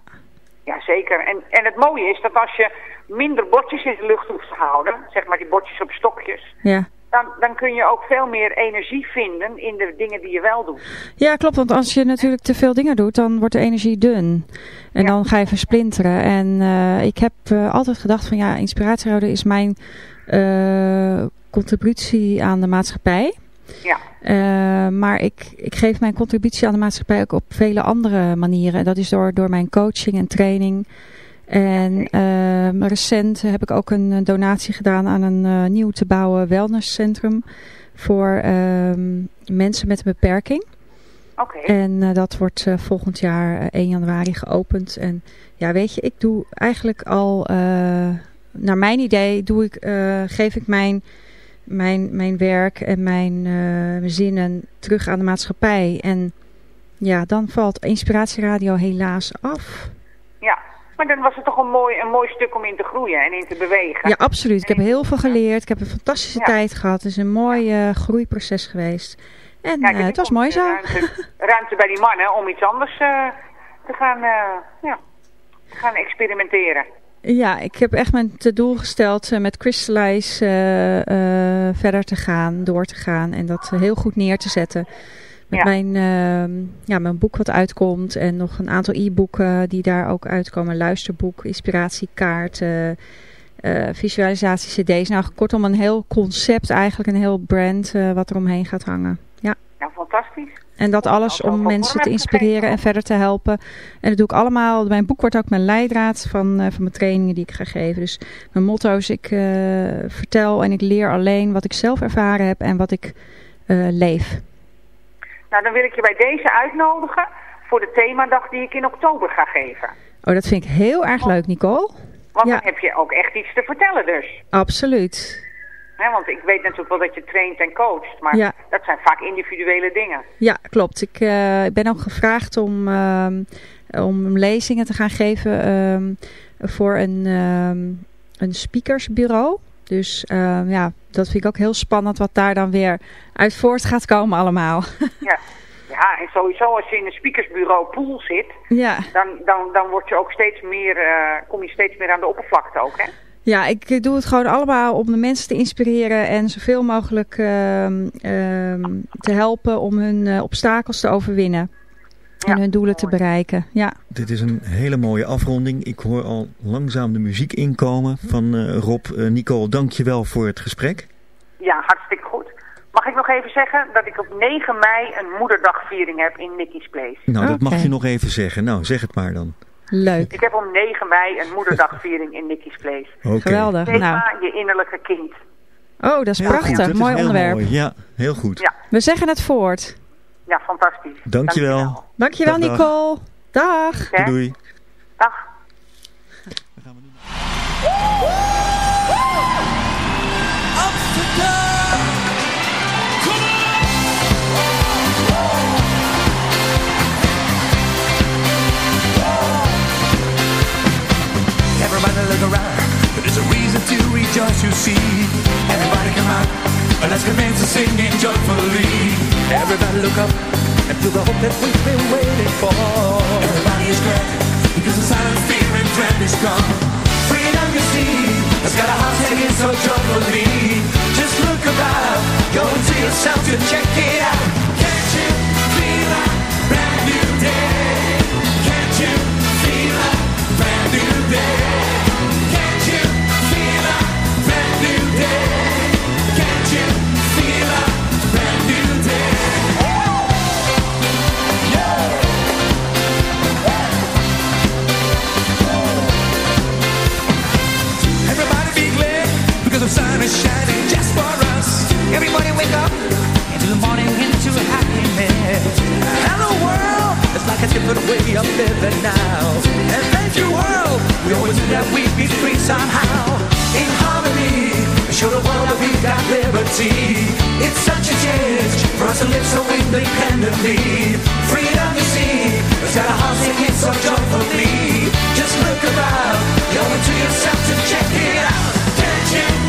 Ja, zeker. En, en het mooie is dat als je minder bordjes in de lucht hoeft te houden, zeg maar die bordjes op stokjes, Ja. Dan, dan kun je ook veel meer energie vinden in de dingen die je wel doet. ja, klopt. Want als je natuurlijk te veel dingen doet, dan wordt de energie dun. En dan ga je versplinteren. En eh, ik heb eh, altijd gedacht van ja, inspiratiehouden is mijn eh, contributie aan de maatschappij. Ja. Maar ik, ik geef mijn contributie aan de maatschappij ook op vele andere manieren. En dat is door, door mijn coaching en training. En ehm, recent heb ik ook een eh, donatie gedaan aan een eh, nieuw te bouwen wellnesscentrum voor ehm, mensen met een beperking. Oké. En eh, dat wordt volgend jaar eh, 1 januari geopend. En ja, weet je, ik doe eigenlijk al, naar mijn idee, doe ik, geef ik mijn, mijn, mijn werk en mijn, mijn zinnen terug aan de maatschappij. En ja, dan valt Inspiratieradio helaas af. Ja, maar dan was het toch een mooi, een mooi stuk om in te groeien en in te bewegen. Ja, absoluut. Ik heb heel veel geleerd. Ik heb een fantastische Ja. tijd gehad. Het is een mooi eh, groeiproces geweest. En Kijk, eh, het was mooi eh, zo. Ruimte, ruimte bij die mannen om iets anders te, gaan, ja, te gaan experimenteren. Ja, ik heb echt mijn doel gesteld met Crystallize verder te gaan, door te gaan en dat heel goed neer te zetten. Met Ja. mijn, ehm, ja, mijn boek wat uitkomt en nog een aantal e-boeken die daar ook uitkomen. Luisterboek, inspiratiekaarten, eh visualisatie cd's. Nou, kortom een heel concept eigenlijk, een heel brand eh, wat er omheen gaat hangen. Ja. Nou, fantastisch. En dat alles om mensen te inspireren en verder te helpen. En dat doe ik allemaal. Mijn boek wordt ook mijn leidraad van, eh, van mijn trainingen die ik ga geven. Dus mijn motto is ik vertel en ik leer alleen wat ik zelf ervaren heb en wat ik leef. Nou, dan wil ik je bij deze uitnodigen voor de themadag die ik in oktober ga geven. Oh, dat vind ik heel erg leuk, Nicole. Want Ja. dan heb je ook echt iets te vertellen dus. Absoluut. Want ik weet natuurlijk wel dat je traint en coacht, maar Ja. dat zijn vaak individuele dingen. Ja, klopt. Ik, eh, ben ook gevraagd om, ehm, om lezingen te gaan geven ehm, voor een, ehm, een speakersbureau. Dus ehm, ja, dat vind ik ook heel spannend wat daar dan weer uit voort gaat komen allemaal. Ja. ja, en sowieso als je in een speakersbureau pool zit, ja. dan, dan, dan word je ook steeds meer, eh, kom je steeds meer aan de oppervlakte ook, hè? ja, ik doe het gewoon allemaal om de mensen te inspireren en zoveel mogelijk ehm, ehm, te helpen om hun eh, obstakels te overwinnen. Ja, en hun doelen te bereiken. Ja. Dit is een hele mooie afronding. Ik hoor al langzaam de muziek inkomen van eh, Rob. Eh, Nicole, dank je wel voor het gesprek. Ja, hartstikke goed. Mag ik nog even zeggen dat ik op 9 mei een moederdagviering heb in Nicky's Place? Nou, dat mag je nog even zeggen. Nou, zeg het maar dan. Leuk. Ik heb op 9 mei een moederdagviering in Nicky's Place. Oké. Geweldig. Thema Nou. je innerlijke kind. Oh, dat is Heel goed, prachtig. dat Mooi onderwerp. mooi. Ja, heel goed. Ja. We zeggen het voort. Ja, fantastisch. Dankjewel. Dankjewel Dag, dag. Nicole. Dag. Doei. doei. Dag. Everybody look around. There's a reason to rejoice, you see. Everybody come out. Let's commence to singing joyfully. Everybody look up and feel the hope that we've been waiting for. Everybody is glad because the silent fear and dread is gone. Freedom you see has got a heart singing so joyfully. Just look about, go into yourself to check it out. Can't you feel a brand new day? Can't you feel a brand new day? Sun is shining just for us. Everybody wake up into the morning into happiness. The world it's like a different way of living now. And thank you, world. We always knew that we'd be free somehow. In harmony, show the world that we've got liberty. It's such a change for us to live so independently. Freedom you see, it's got a heart singing so joyfully. Just look around, go into yourself to check it out. Can't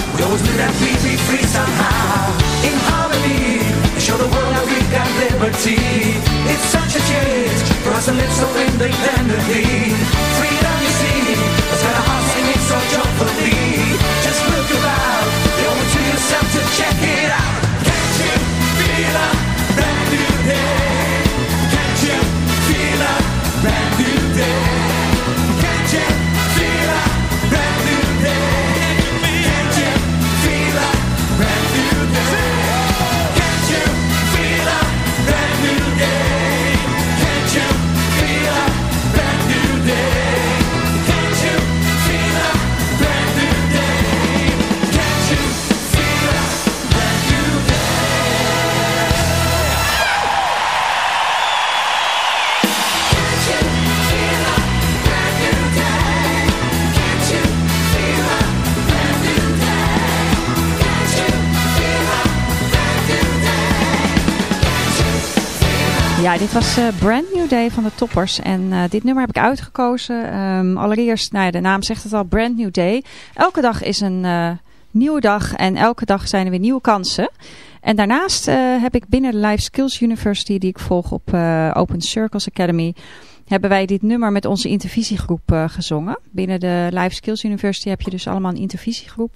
Always knew that we'd be free somehow. In harmony, show the world that we've got liberty. It's such a change for us to live so independently. Dit was eh, Brand New Day van de Toppers. En eh, dit nummer heb ik uitgekozen. Ehm, allereerst, nou ja, de naam zegt het al, Brand New Day. Elke dag is een eh, nieuwe dag en elke dag zijn er weer nieuwe kansen. En daarnaast heb ik binnen de Life Skills University, die ik volg op Open Circles Academy, hebben wij dit nummer met onze intervisiegroep gezongen. Binnen de Life Skills University heb je dus allemaal een intervisiegroep.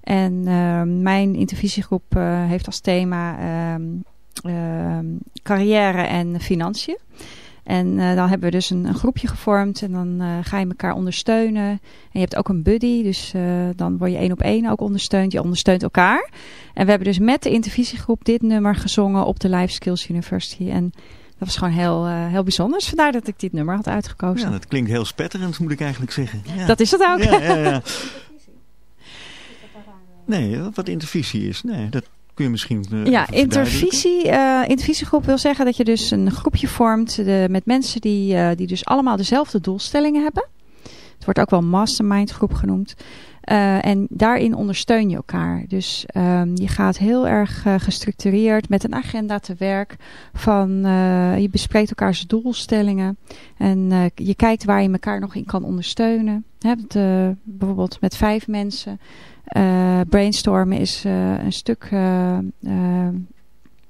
En eh, mijn intervisiegroep heeft als thema ehm, ehm, carrière en financiën. En eh, dan hebben we dus een, een groepje gevormd en dan eh, ga je elkaar ondersteunen. En je hebt ook een buddy, dus eh, dan word je één op één ook ondersteund. Je ondersteunt elkaar. En we hebben dus met de intervisiegroep dit nummer gezongen op de Life Skills University. En dat was gewoon heel, heel bijzonder. Dus vandaar dat ik dit nummer had uitgekozen. Ja, dat klinkt heel spetterend, moet ik eigenlijk zeggen. Ja. Dat is het ook. Ja, ja, ja. Nee, wat intervisie is. Nee, dat kun je misschien eh, Ja, intervisie, eh intervisiegroep wil zeggen dat je dus een groepje vormt de, met mensen die, eh, die dus allemaal dezelfde doelstellingen hebben. Het wordt ook wel mastermind groep genoemd. Eh, en daarin ondersteun je elkaar. Dus ehm, je gaat heel erg eh, gestructureerd met een agenda te werk. Van, eh, je bespreekt elkaars doelstellingen. En eh, je kijkt waar je elkaar nog in kan ondersteunen. Hè, het, eh, bijvoorbeeld met vijf mensen. Eh, brainstormen is eh, een stuk eh,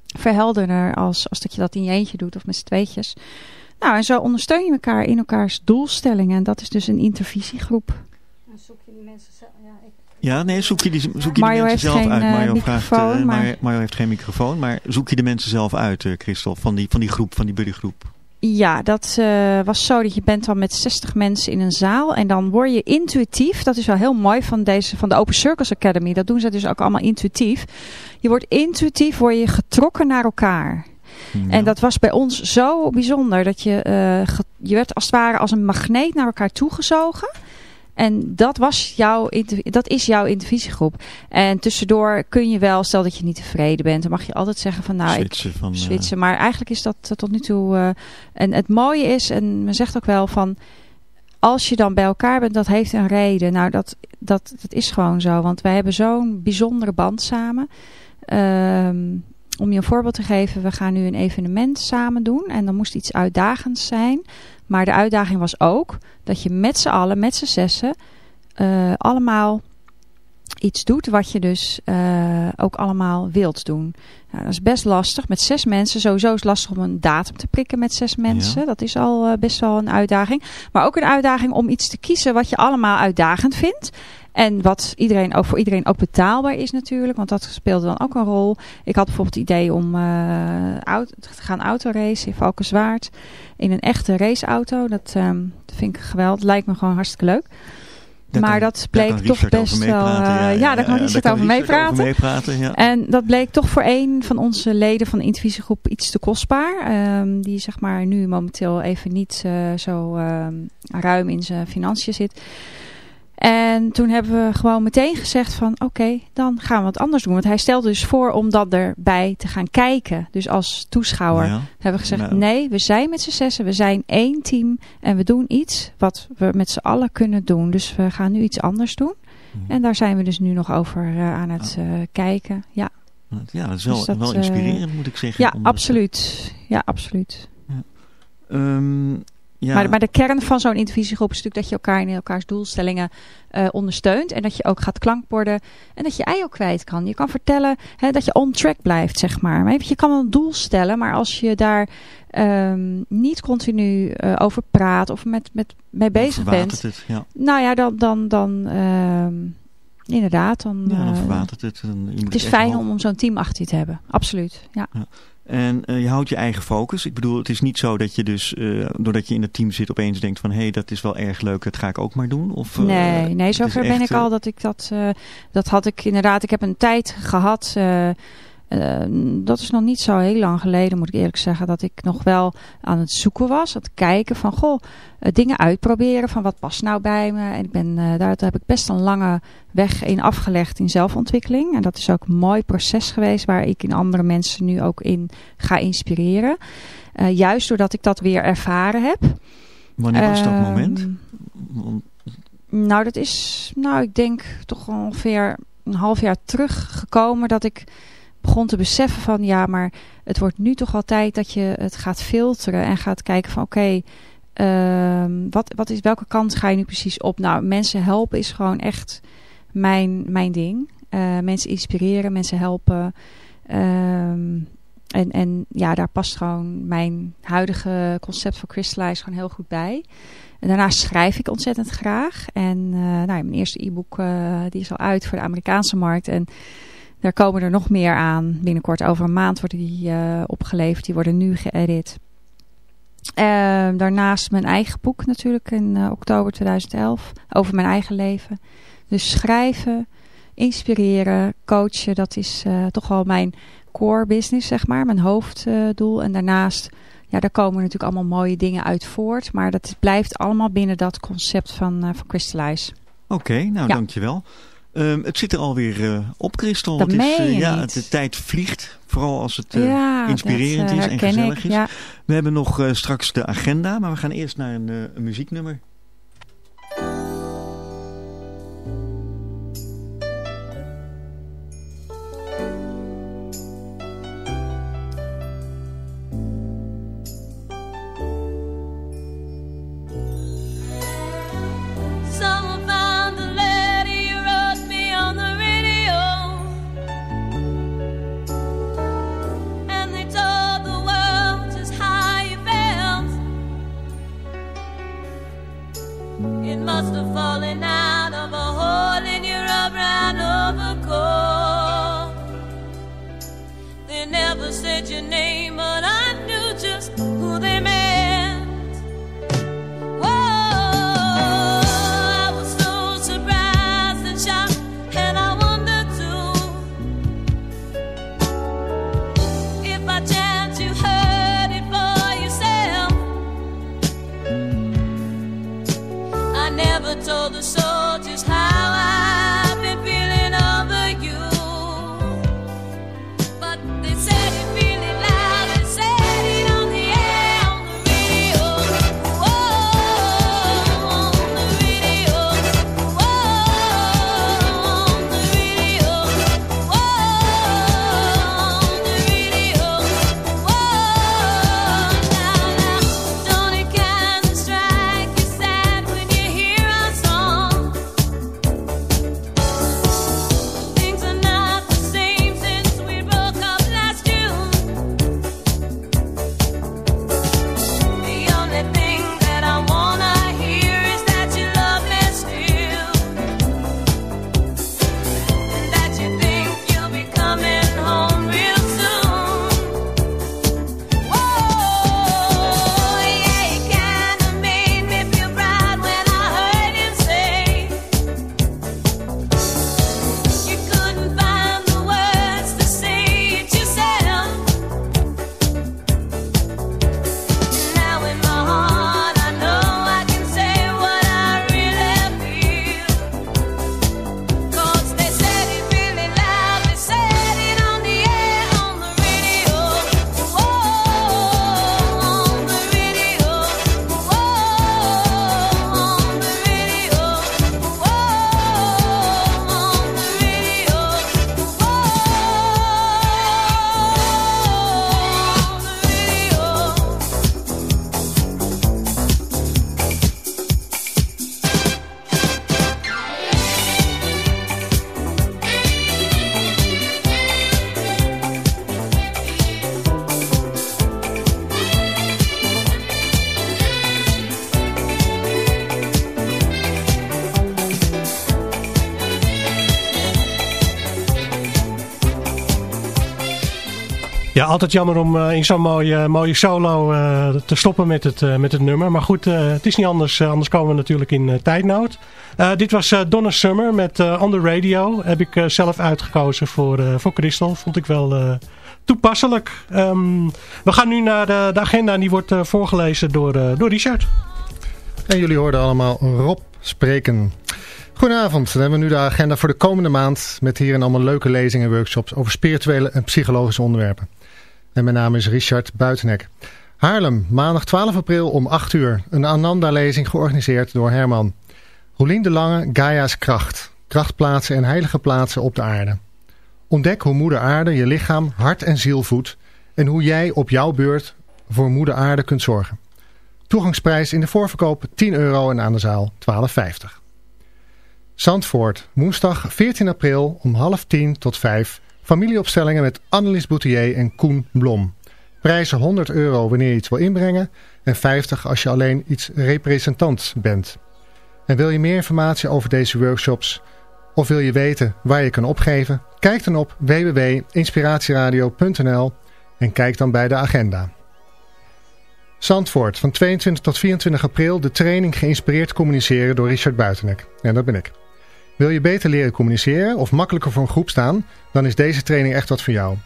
verhelderder als, als dat je dat in je eentje doet of met z'n tweetjes. Nou, en zo ondersteun je elkaar in elkaars doelstellingen. En dat is dus een intervisiegroep. Dan zoek je die mensen zelf. Ja, ik, Ja, nee, zoek je die, zoek je die Mario mensen zelf geen, uit. Mario, vraagt, microfoon, maar- Mario, Mario heeft geen microfoon, maar zoek je de mensen zelf uit, eh Christel, van die, van die groep, van die buddygroep. Ja, dat eh, was zo dat je bent dan met 60 mensen in een zaal. En dan word je intuïtief. Dat is wel heel mooi van, deze, van de Open Circles Academy. Dat doen ze dus ook allemaal intuïtief. Je wordt intuïtief word je getrokken naar elkaar. En dat was bij ons zo bijzonder. Dat je, eh, je werd als het ware als een magneet naar elkaar toegezogen. En dat, was jouw, dat is jouw intervisiegroep. En tussendoor kun je wel, stel dat je niet tevreden bent, dan mag je altijd zeggen van nou, Switchen ik van, eh, switchen. Maar eigenlijk is dat eh, tot nu toe... eh, en het mooie is, en men zegt ook wel van... Als je dan bij elkaar bent, dat heeft een reden. Nou, dat, dat, dat is gewoon zo. Want wij hebben zo'n bijzondere band samen. Ehm, om je een voorbeeld te geven, we gaan nu een evenement samen doen. En dan moest iets uitdagends zijn. Maar de uitdaging was ook dat je met z'n allen, met z'n zessen, eh, allemaal iets doet wat je dus eh, ook allemaal wilt doen. Nou, dat is best lastig. Met zes mensen. Sowieso is het lastig om een datum te prikken met zes mensen. Dat is al eh, best wel een uitdaging. Maar ook een uitdaging om iets te kiezen wat je allemaal uitdagend vindt. En wat iedereen, ook voor iedereen ook betaalbaar is natuurlijk. Want dat speelde dan ook een rol. Ik had bijvoorbeeld het idee om eh, auto, te gaan autoracen in Valkenswaard. In een echte raceauto. Dat, ehm, dat vind ik geweldig. Lijkt me gewoon hartstikke leuk. Daar maar kan- dat bleek toch best wel... eh, ja, ja, ja, daar kan Richard daar over kan meepraten. ja. En dat bleek toch voor een van onze leden van de intervisiegroep iets te kostbaar. Ehm, die zeg maar nu momenteel even niet eh, zo ehm, ruim in zijn financiën zit. En toen hebben we gewoon meteen gezegd van oké, dan gaan we wat anders doen. Want hij stelde dus voor om dat erbij te gaan kijken. Dus als toeschouwer Ja. hebben we gezegd Nou. nee, we zijn met z'n zessen, we zijn één team. En we doen iets wat we met z'n allen kunnen doen. Dus we gaan nu iets anders doen. Mhm. En daar zijn we dus nu nog over eh, aan het eh, kijken. Ja. Ja, dat is wel, Dus dat, wel eh, inspirerend, moet ik zeggen. Ja, om dat- absoluut. Ja, absoluut. Ja. Maar, maar de kern van zo'n intervisiegroep is natuurlijk dat je elkaar in elkaars doelstellingen eh, ondersteunt. En dat je ook gaat klankborden. En dat je ei ook kwijt kan. Je kan vertellen hè, dat je on track blijft, zeg maar. maar je kan een doel stellen, maar als je daar ehm, niet continu eh, over praat of met, met mee bezig bent. het, ja. Nou ja, dan, dan, dan ehm, inderdaad. Dan, Ja, dan eh, verwatert het. Dan, het is fijn om, om zo'n team achter je te hebben. Absoluut, ja. En eh, je houdt je eigen focus. Ik bedoel, het is niet zo dat je dus, eh, doordat je in het team zit, opeens denkt van... hé, hey, dat is wel erg leuk, dat ga ik ook maar doen. Of, eh, Nee, nee zover ben echt, ik al dat ik dat... dat had ik inderdaad... Ik heb een tijd gehad... eh, eh, dat is nog niet zo heel lang geleden, moet ik eerlijk zeggen, dat ik nog wel aan het zoeken was, aan het kijken van, goh, eh, dingen uitproberen van wat past nou bij me. En ik ben, eh, daar heb ik best een lange weg in afgelegd in zelfontwikkeling. En dat is ook een mooi proces geweest waar ik in andere mensen nu ook in ga inspireren. Eh, juist doordat ik dat weer ervaren heb. Wanneer was dat Ehm, moment? Nou, dat is, nou, ik denk toch ongeveer een half jaar teruggekomen dat ik begon te beseffen van ja, maar het wordt nu toch wel tijd dat je het gaat filteren en gaat kijken van oké, ehm, wat, wat is, welke kant ga je nu precies op? Nou, mensen helpen is gewoon echt mijn, mijn ding. Eh, mensen inspireren, mensen helpen. Ehm, en, en ja, daar past gewoon mijn huidige concept van Crystallize gewoon heel goed bij. En daarnaast schrijf ik ontzettend graag. En eh, nou, mijn eerste e-book eh, die is al uit voor de Amerikaanse markt. En daar komen er nog meer aan. Binnenkort over een maand worden die eh, opgeleverd. Die worden nu geëdit. Ehm, daarnaast mijn eigen boek natuurlijk in eh, oktober 2011. Over mijn eigen leven. Dus schrijven, inspireren, coachen. Dat is eh, toch wel mijn core business, zeg maar. Mijn hoofddoel. en daarnaast, ja, daar komen natuurlijk allemaal mooie dingen uit voort. Maar dat blijft allemaal binnen dat concept van, van Crystallize. Oké, nou Ja. dankjewel. Ehm, het zit er alweer eh, op, Christel. Dat het is, eh, ja, niet. de tijd vliegt. Vooral als het eh, ja, inspirerend dat, is en gezellig ik, is. Ja. We hebben nog straks de agenda, maar we gaan eerst naar een, een muzieknummer. It must have fallen out of a hole in your brown overcoat. They never said your name, but I altijd jammer om eh, in zo'n mooie, mooie solo eh, te stoppen met het, eh, met het nummer. Maar goed, eh, het is niet anders. eh, anders komen we natuurlijk in eh, tijdnood. Eh, dit was eh, Donna Summer met eh, On The Radio. Heb ik eh, zelf uitgekozen voor, eh voor Crystal. Vond ik wel eh, toepasselijk. Ehm, we gaan nu naar de, agenda en die wordt eh, voorgelezen door, eh, door Richard. En jullie hoorden allemaal Rob spreken. Goedenavond, dan hebben we nu de agenda voor de komende maand met hierin allemaal leuke lezingen en workshops over spirituele en psychologische onderwerpen. En mijn naam is Richard Buitenek. Haarlem, maandag 12 april om 8 uur. Een Ananda-lezing georganiseerd door Herman. Roelien de Lange, Gaia's Kracht. Krachtplaatsen en heilige plaatsen op de aarde. Ontdek hoe moeder aarde je lichaam, hart en ziel voedt en hoe jij op jouw beurt voor moeder aarde kunt zorgen. Toegangsprijs in de voorverkoop 10 euro en aan de zaal 12,50. Zandvoort, woensdag 14 april om half 10 tot 5. Familieopstellingen met Annelies Boutier en Koen Blom. Prijzen 100 euro wanneer je iets wil inbrengen en 50 als je alleen iets representant bent. En wil je meer informatie over deze workshops of wil je weten waar je kan opgeven? Kijk dan op www.inspiratieradio.nl en kijk dan bij de agenda. Zandvoort, van 22 tot 24 april de training geïnspireerd communiceren door Richard Buitenek. En dat ben ik. Wil je beter leren communiceren of makkelijker voor een groep staan, dan is deze training echt wat voor jou.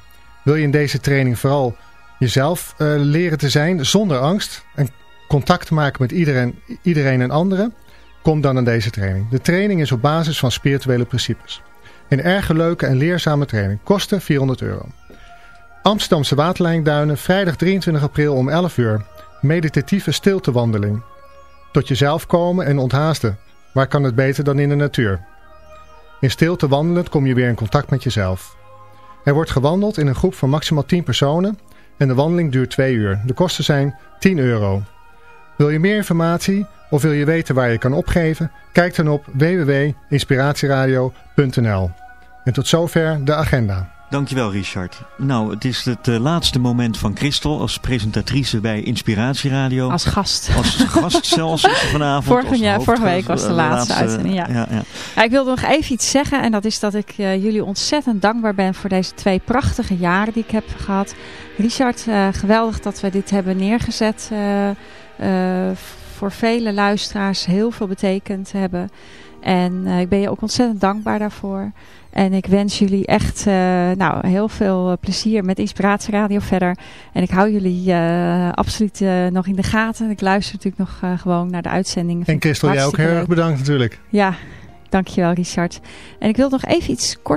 Wil je in deze training vooral jezelf eh, leren te zijn zonder angst en contact maken met iedereen, iedereen en anderen? Kom dan aan deze training. De training is op basis van spirituele principes. Een erg leuke en leerzame training. Kosten 400 euro. Amsterdamse Waterlijnduinen, vrijdag 23 april om 11 uur. Meditatieve stiltewandeling. Tot jezelf komen en onthaasten. Waar kan het beter dan in de natuur? In stilte wandelend kom je weer in contact met jezelf. Er wordt gewandeld in een groep van maximaal 10 personen en de wandeling duurt 2 uur. De kosten zijn 10 euro. Wil je meer informatie of wil je weten waar je kan opgeven? Kijk dan op www.inspiratieradio.nl. En tot zover de agenda. Dankjewel Richard. Nou, het is het eh, laatste moment van Christel als presentatrice bij Inspiratieradio. Als gast. Als gast zelfs vanavond. Vorige, ja, vorige week was de eh, laatste, uitzending. Ja. ja, ja. Ja, ik wilde nog even iets zeggen. En dat is dat ik eh, jullie ontzettend dankbaar ben voor deze twee prachtige jaren die ik heb gehad. Richard, eh, geweldig dat we dit hebben neergezet. eh, eh, voor vele luisteraars heel veel betekend hebben. En eh, ik ben je ook ontzettend dankbaar daarvoor. En ik wens jullie echt eh, nou, heel veel eh, plezier met Inspiratieradio verder. En ik hou jullie absoluut nog in de gaten. Ik luister natuurlijk nog gewoon naar de uitzendingen. En Christel, jij ook heel erg bedankt natuurlijk. Ja, dankjewel Richard. En ik wil nog even iets kort